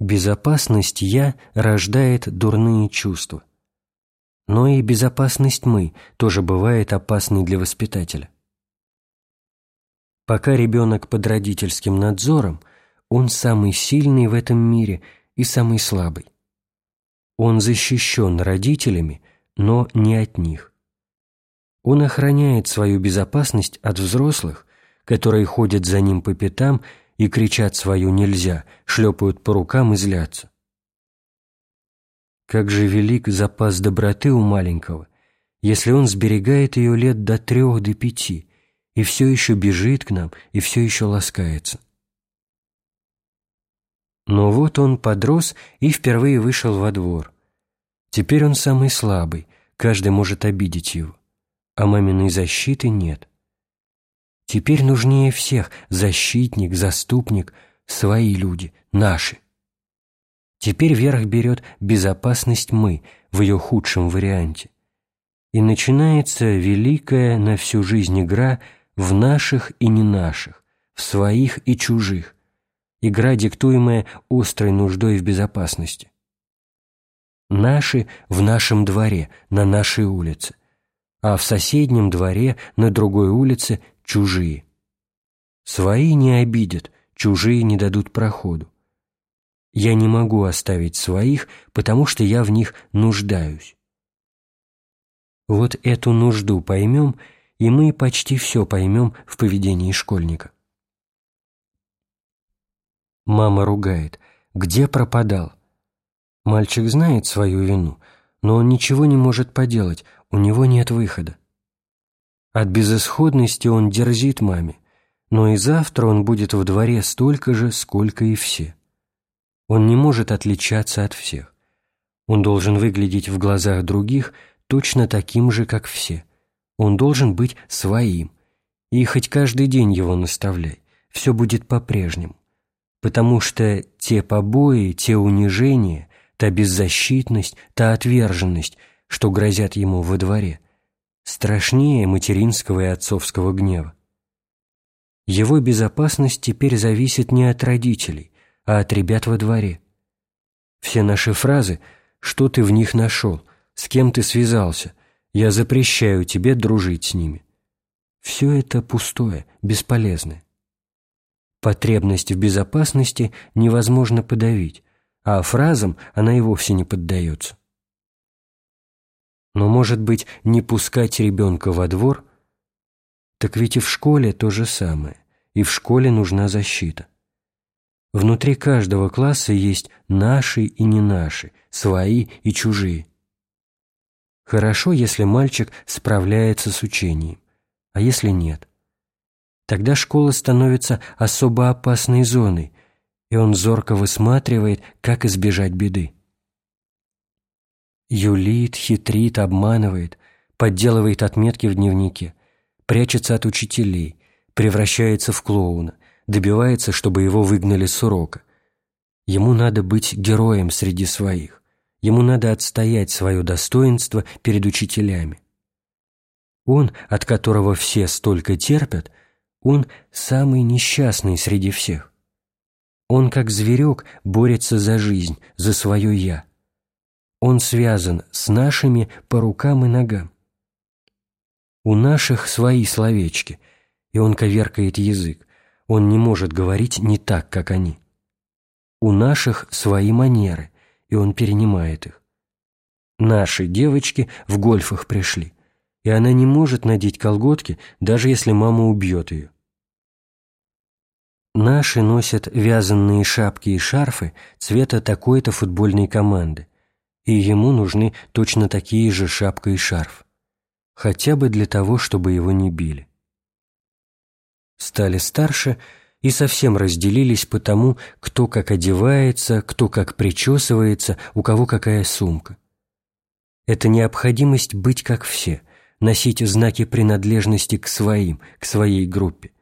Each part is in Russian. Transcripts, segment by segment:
Безопасность «я» рождает дурные чувства. Но и безопасность «мы» тоже бывает опасной для воспитателя. Пока ребенок под родительским надзором, он самый сильный в этом мире и самый слабый. Он защищен родителями, но не от них. Он охраняет свою безопасность от взрослых, которые ходят за ним по пятам и кричат свою «нельзя», шлепают по рукам и злятся. Как же велик запас доброты у маленького, если он сберегает ее лет до трех, до пяти, и все еще бежит к нам, и все еще ласкается. Но вот он подрос и впервые вышел во двор. Теперь он самый слабый, каждый может обидеть его, а маминой защиты нет. Теперь нужнее всех защитник, заступник, свои люди, наши. Теперь верх берет безопасность «мы» в ее худшем варианте. И начинается великая на всю жизнь игра в наших и не наших, в своих и чужих, игра, диктуемая острой нуждой в безопасности. Наши в нашем дворе, на нашей улице, а в соседнем дворе, на другой улице чужие. Свои не обидят, чужие не дадут проходу. Я не могу оставить своих, потому что я в них нуждаюсь. Вот эту нужду поймем, и мы почти все поймем в поведении школьника. Мама ругает. Где пропадал? Мальчик знает свою вину, но он ничего не может поделать, у него нет выхода. От безысходности он дерзит маме, но и завтра он будет в дворе столько же, сколько и все. Он не может отличаться от всех. Он должен выглядеть в глазах других точно таким же, как все. Он должен быть своим. И хоть каждый день его наставляй, все будет по-прежнему. Потому что те побои, те унижения, та беззащитность, та отверженность, что грозят ему во дворе – страшнее материнского и отцовского гнева. Его безопасность теперь зависит не от родителей, а от ребят во дворе. Все наши фразы «что ты в них нашел», «с кем ты связался», «я запрещаю тебе дружить с ними» все это пустое, бесполезное. Потребность в безопасности невозможно подавить, а фразам она и вовсе не поддается. Но, может быть, не пускать ребенка во двор? Так ведь и в школе то же самое, и в школе нужна защита. Внутри каждого класса есть наши и не наши, свои и чужие. Хорошо, если мальчик справляется с учением, а если нет? Тогда школа становится особо опасной зоной, и он зорко высматривает, как избежать беды. Юлит, хитрит, обманывает, подделывает отметки в дневнике, прячется от учителей, превращается в клоуна, добивается, чтобы его выгнали с урока. Ему надо быть героем среди своих. Ему надо отстоять свое достоинство перед учителями. Он, от которого все столько терпят, он самый несчастный среди всех. Он, как зверек, борется за жизнь, за свое «я». Он связан с нашими по рукам и ногам. У наших свои словечки, и он коверкает язык. Он не может говорить не так, как они. У наших свои манеры, и он перенимает их. Наши девочки в гольфах пришли, и она не может надеть колготки, даже если мама убьет ее. Наши носят вязаные шапки и шарфы цвета такой-то футбольной команды, и ему нужны точно такие же шапка и шарф, хотя бы для того, чтобы его не били. Стали старше и совсем разделились по тому, кто как одевается, кто как причесывается, у кого какая сумка. Это необходимость быть как все, носить знаки принадлежности к своим, к своей группе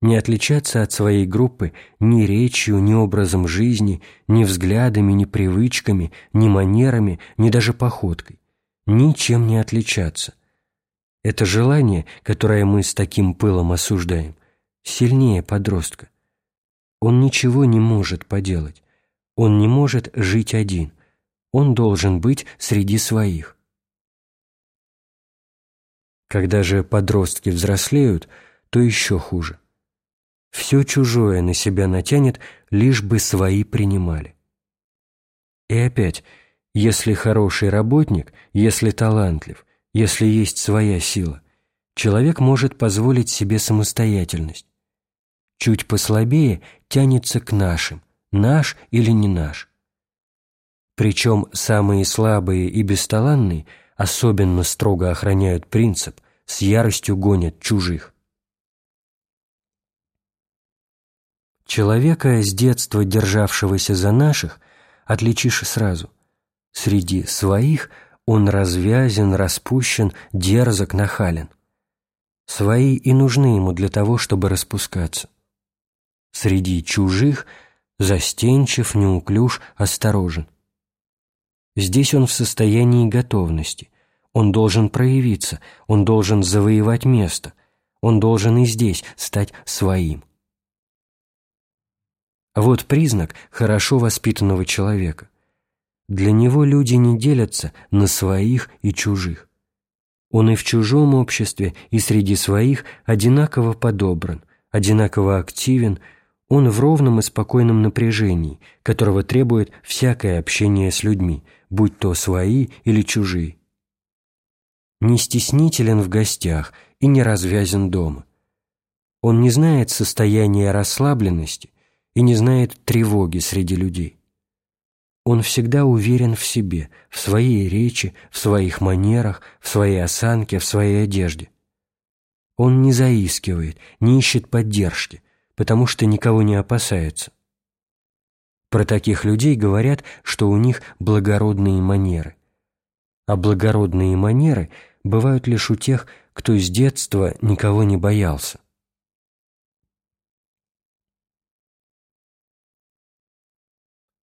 не отличаться от своей группы ни речью, ни образом жизни, ни взглядами, ни привычками, ни манерами, ни даже походкой. Ничем не отличаться. Это желание, которое мы с таким пылом осуждаем, сильнее подростка. Он ничего не может поделать. Он не может жить один. Он должен быть среди своих. Когда же подростки взрослеют, то еще хуже. Все чужое на себя натянет, лишь бы свои принимали. И опять, если хороший работник, если талантлив, если есть своя сила, человек может позволить себе самостоятельность. Чуть послабее тянется к нашим, наш или не наш. Причем самые слабые и бесталанные особенно строго охраняют принцип, с яростью гонят чужих. Человека, с детства державшегося за наших, отличишь сразу. Среди своих он развязен, распущен, дерзок, нахален. Свои и нужны ему для того, чтобы распускаться. Среди чужих застенчив, неуклюж, осторожен. Здесь он в состоянии готовности. Он должен проявиться, он должен завоевать место, он должен и здесь стать своим. Вот признак хорошо воспитанного человека. Для него люди не делятся на своих и чужих. Он и в чужом обществе, и среди своих одинаково подобран, одинаково активен, он в ровном и спокойном напряжении, которого требует всякое общение с людьми, будь то свои или чужие. Не стеснителен в гостях и не развязен дома. Он не знает состояния расслабленности, и не знает тревоги среди людей. Он всегда уверен в себе, в своей речи, в своих манерах, в своей осанке, в своей одежде. Он не заискивает, не ищет поддержки, потому что никого не опасается. Про таких людей говорят, что у них благородные манеры. А благородные манеры бывают лишь у тех, кто с детства никого не боялся.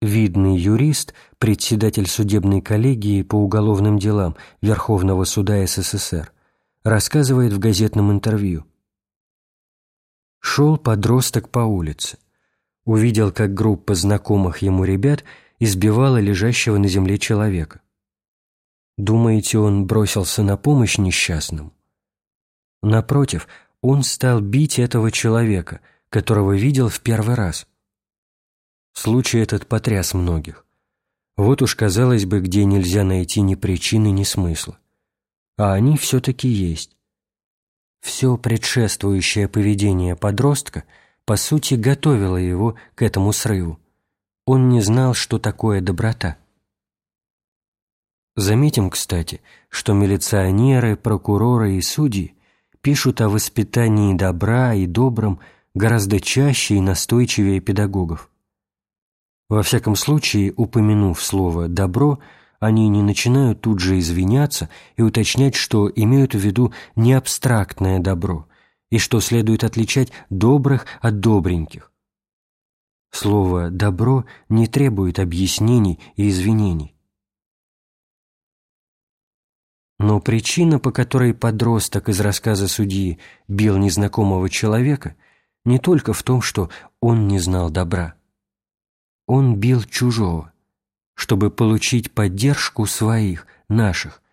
Видный юрист, председатель судебной коллегии по уголовным делам Верховного суда СССР, рассказывает в газетном интервью. Шел подросток по улице. Увидел, как группа знакомых ему ребят избивала лежащего на земле человека. Думаете, он бросился на помощь несчастному? Напротив, он стал бить этого человека, которого видел в первый раз. Случай этот потряс многих. Вот уж, казалось бы, где нельзя найти ни причины, ни смысла. А они все-таки есть. Все предшествующее поведение подростка, по сути, готовило его к этому срыву. Он не знал, что такое доброта. Заметим, кстати, что милиционеры, прокуроры и судьи пишут о воспитании добра и добром гораздо чаще и настойчивее педагогов. Во всяком случае, упомянув слово «добро», они не начинают тут же извиняться и уточнять, что имеют в виду не абстрактное добро и что следует отличать добрых от добреньких. Слово «добро» не требует объяснений и извинений. Но причина, по которой подросток из рассказа судьи бил незнакомого человека, не только в том, что он не знал добра. Он бил чужого, чтобы получить поддержку своих, наших.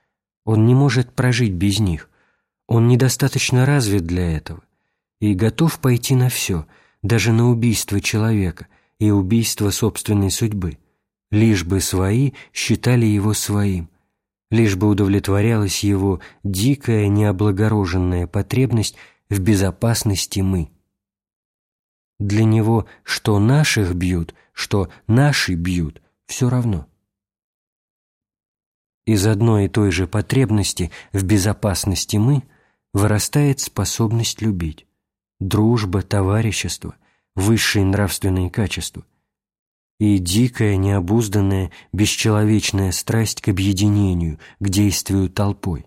Он не может прожить без них. Он недостаточно развит для этого и готов пойти на все, даже на убийство человека и убийство собственной судьбы, лишь бы свои считали его своим, лишь бы удовлетворялась его дикая необлагороженная потребность в безопасности мы. Для него что наших бьют – что наши бьют, все равно. Из одной и той же потребности в безопасности мы вырастает способность любить, дружба, товарищество, высшие нравственные качества и дикая, необузданная, бесчеловечная страсть к объединению, к действию толпой.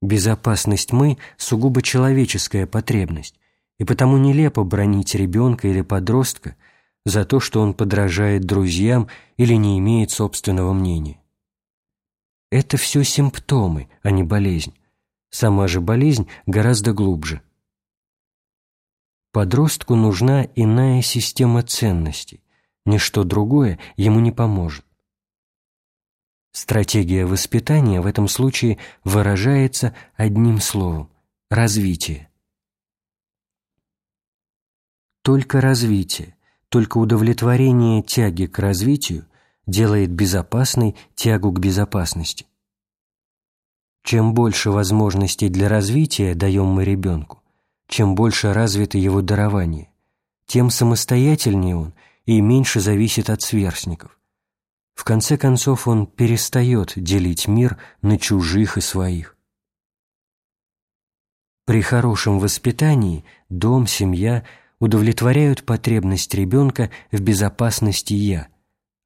Безопасность мы – сугубо человеческая потребность, и потому нелепо бронить ребенка или подростка – за то, что он подражает друзьям или не имеет собственного мнения. Это все симптомы, а не болезнь. Сама же болезнь гораздо глубже. Подростку нужна иная система ценностей, ничто другое ему не поможет. Стратегия воспитания в этом случае выражается одним словом – развитие. Только развитие, только удовлетворение тяги к развитию делает безопасной тягу к безопасности. Чем больше возможностей для развития даем мы ребенку, чем больше развито его дарование, тем самостоятельнее он и меньше зависит от сверстников. В конце концов он перестает делить мир на чужих и своих. При хорошем воспитании дом, семья удовлетворяют потребность ребенка в безопасности «я»,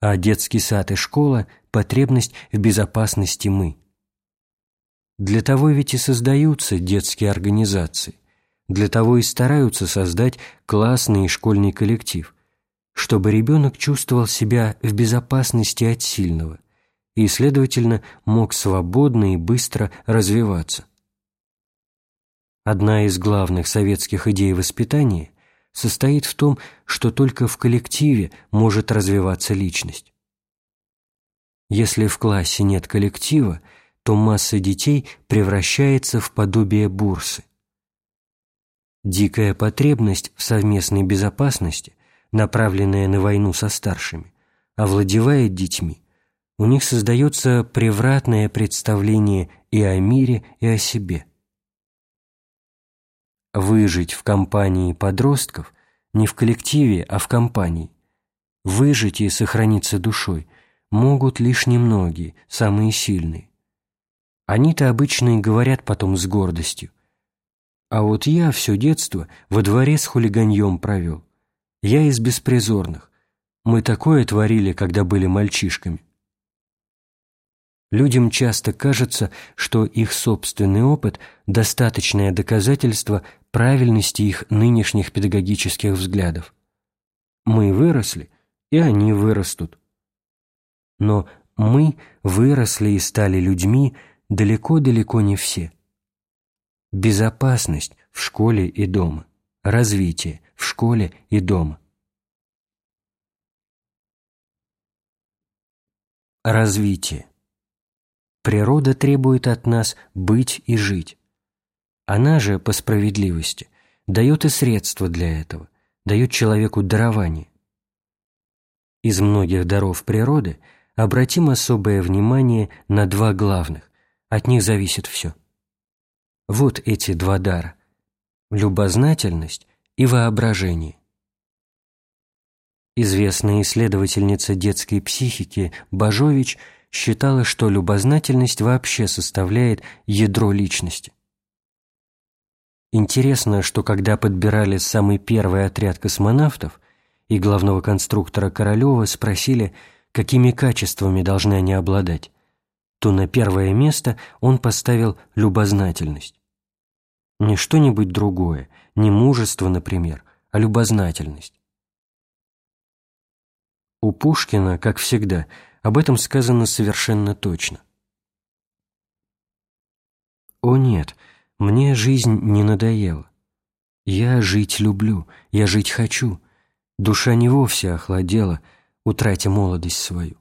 а детский сад и школа – потребность в безопасности «мы». Для того ведь и создаются детские организации, для того и стараются создать классный и школьный коллектив, чтобы ребенок чувствовал себя в безопасности от сильного и, следовательно, мог свободно и быстро развиваться. Одна из главных советских идей воспитания состоит в том, что только в коллективе может развиваться личность. Если в классе нет коллектива, то масса детей превращается в подобие бурсы. Дикая потребность в совместной безопасности, направленная на войну со старшими, овладевает детьми. У них создается превратное представление и о мире, и о себе. Выжить в компании подростков не в коллективе, а в компании. Выжить и сохраниться душой могут лишь немногие, самые сильные. Они-то обычно и говорят потом с гордостью – а вот я все детство во дворе с хулиганьем провел. Я из беспризорных. Мы такое творили, когда были мальчишками. Людям часто кажется, что их собственный опыт – достаточное доказательство правильности их нынешних педагогических взглядов. Мы выросли, и они вырастут. Но мы выросли и стали людьми далеко-далеко не все – Безопасность в школе и дома. Развитие в школе и дома. Развитие. Природа требует от нас быть и жить. Она же, по справедливости, дает и средства для этого, дает человеку дарование. Из многих даров природы обратим особое внимание на два главных, от них зависит все – вот эти два дара – любознательность и воображение. Известная исследовательница детской психики Бажович считала, что любознательность вообще составляет ядро личности. Интересно, что когда подбирали самый первый отряд космонавтов и главного конструктора Королева спросили, какими качествами должны они обладать, то на первое место он поставил любознательность. Не что-нибудь другое, не мужество, например, а любознательность. У Пушкина, как всегда, об этом сказано совершенно точно. «О нет, мне жизнь не надоела. Я жить люблю, я жить хочу. Душа не вовсе охладела, утратя молодость свою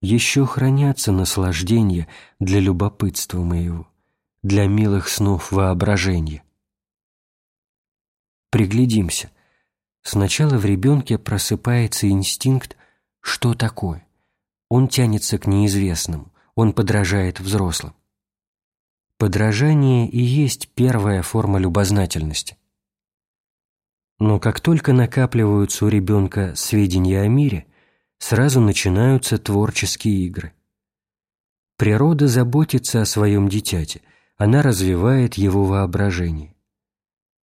еще хранятся наслаждения для любопытства моего, для милых снов воображения. Приглядимся. Сначала в ребенке просыпается инстинкт «что такое?». Он тянется к неизвестному, он подражает взрослым. Подражание и есть первая форма любознательности. Но как только накапливаются у ребенка сведения о мире – сразу начинаются творческие игры. Природа заботится о своем дитяте, она развивает его воображение.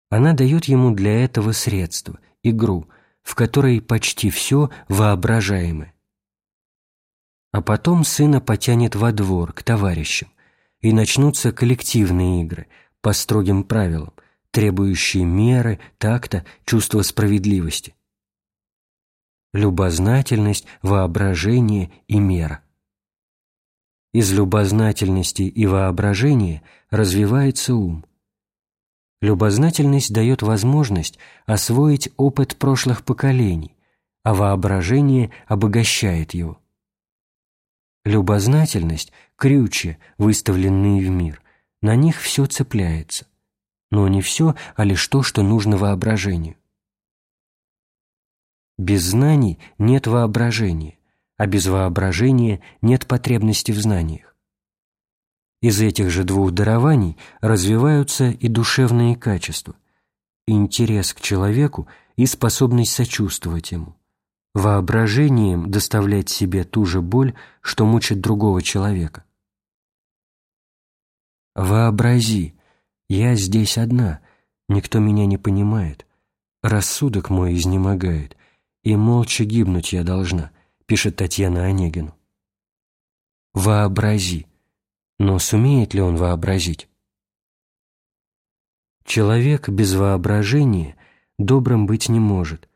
Она дает ему для этого средства, игру, в которой почти все воображаемое. А потом сына потянет во двор, к товарищам, и начнутся коллективные игры по строгим правилам, требующие меры, такта, чувства справедливости любознательность, воображение и мера. Из любознательности и воображения развивается ум. Любознательность дает возможность освоить опыт прошлых поколений, а воображение обогащает его. Любознательность – крючья, выставленные в мир, на них все цепляется. Но не все, а лишь то, что нужно воображению. Без знаний нет воображения, а без воображения нет потребности в знаниях. Из этих же двух дарований развиваются и душевные качества, интерес к человеку и способность сочувствовать ему, воображением доставлять себе ту же боль, что мучит другого человека. Вообрази, я здесь одна, никто меня не понимает, рассудок мой изнемогает, и молча гибнуть я должна, пишет Татьяна Онегину. Вообрази, но сумеет ли он вообразить? Человек без воображения добрым быть не может,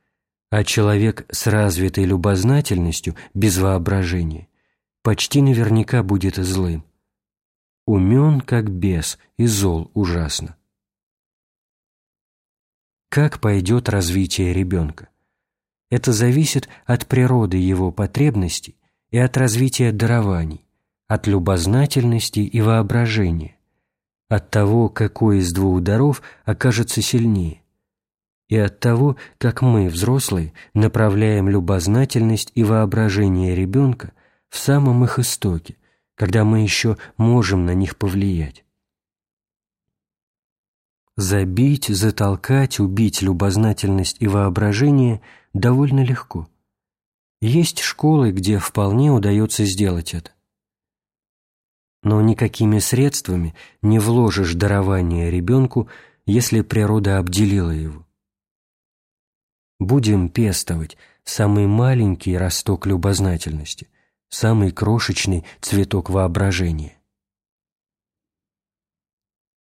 а человек с развитой любознательностью без воображения почти наверняка будет злым. Умен, как бес, и зол ужасно. Как пойдет развитие ребенка? Это зависит от природы его потребностей и от развития дарований, от любознательности и воображения, от того, какой из двух даров окажется сильнее, и от того, как мы, взрослые, направляем любознательность и воображение ребенка в самом их истоке, когда мы еще можем на них повлиять. Забить, затолкать, убить любознательность и воображение довольно легко. Есть школы, где вполне удается сделать это. Но никакими средствами не вложишь дарование ребенку, если природа обделила его. Будем пестовать самый маленький росток любознательности, самый крошечный цветок воображения.